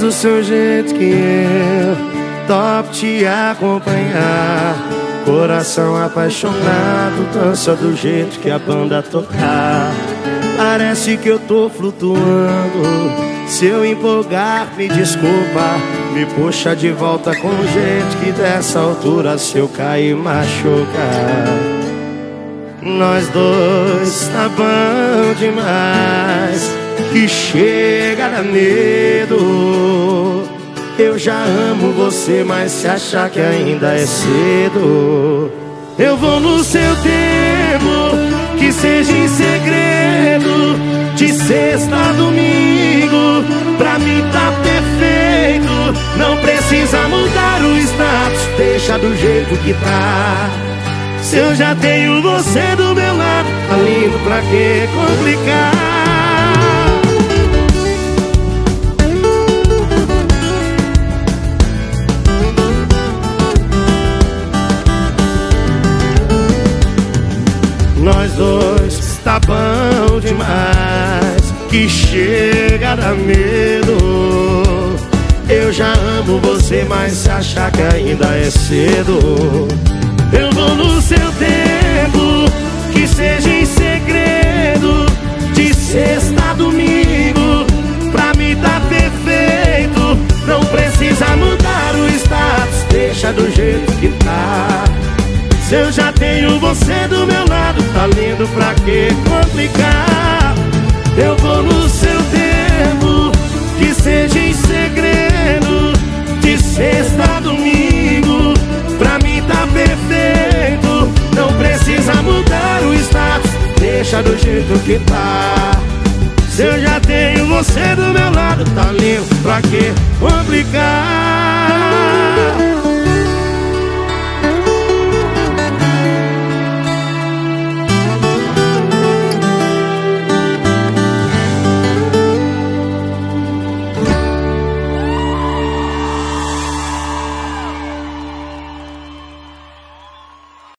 do seu jeito que eu top te acompanhar. Coração apaixonado, dança do jeito que a banda tocar. Parece que eu tô flutuando. Se eu empolgar, me desculpa. Me puxa de volta com jeito que dessa altura se eu cair machucar. Nós dois tá bom demais Que chega a dar medo. Eu já amo você, mas se achar que ainda é cedo Eu vou no seu tempo Que seja em segredo De sexta a domingo. Pra mim tá perfeito Não precisa mudar o status Deixa do jeito que tá. Se eu já tenho você do meu lado, tá lindo pra que complicar? Que chega a medo. Eu já amo você, mas se achar que ainda é cedo. Eu vou no seu tempo, que seja em segredo, de sexta a domingo, pra mim tá perfeito. Não precisa mudar o status, deixa do jeito que tá. Se eu já tenho você do meu lado, tá lindo pra que complicar? Deixa do jeito que tá. Se eu já tenho você do meu lado, tá lindo, pra que complicar?